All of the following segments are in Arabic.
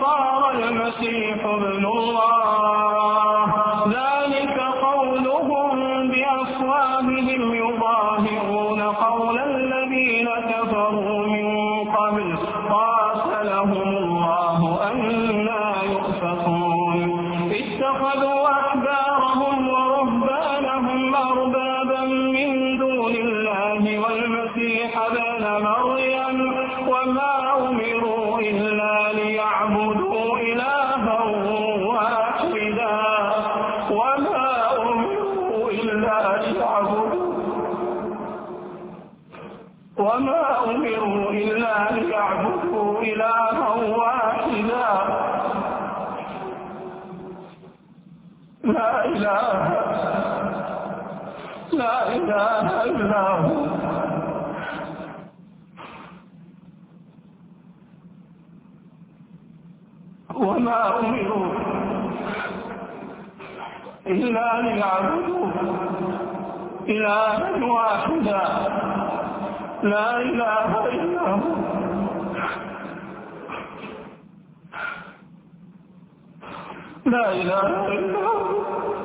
النصارى المسيح ابن الله. ذلك قولهم بأفواههم يظاهرون قول الذين كفروا من قبل. قاتلهم الله أنا يؤفكون. اتخذوا أحبارهم ورهبانهم أربابا من دون الله والمسيح ابن مريم وما أمروا وما أمروا إلا ليعبدوا إلها واحدا. لا إله لا إله إلا هو. وما أمروا إلا ليعبدوا إلها واحدا. لا إله إلا هو. لا إله إلا هو.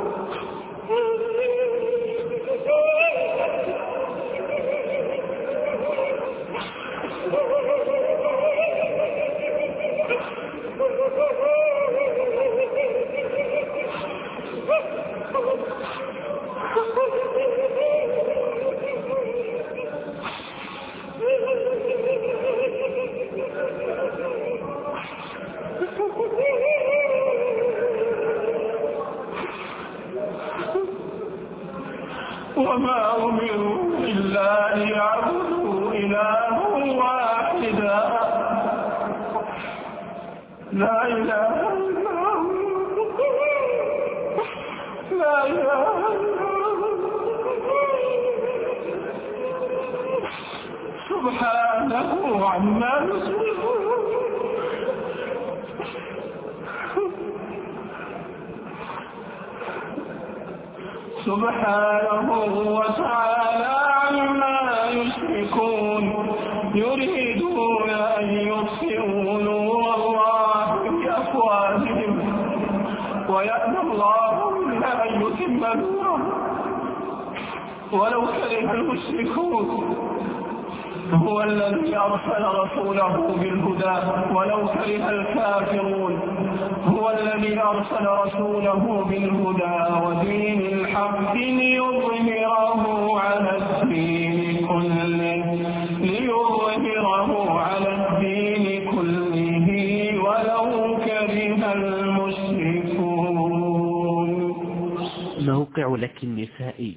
وما أمروا إلا واحدا. لا إله إلا هو لا إله إلا هو سبحانه عما يصفون. سبحانه وتعالى عما يشركون يريدون أن يطفئوا نور الله بأفواههم ويأبى الله إلا أن يتم نوره ولو كره المشركون هو الذي أرسل رسوله بالهدى ولو كره الكافرون. هو الذي أرسل رسوله بالهدى ودين الحق ليظهره على الدين كله ليظهره على الدين كله ولو كره المشركون. موقع لك النسائي.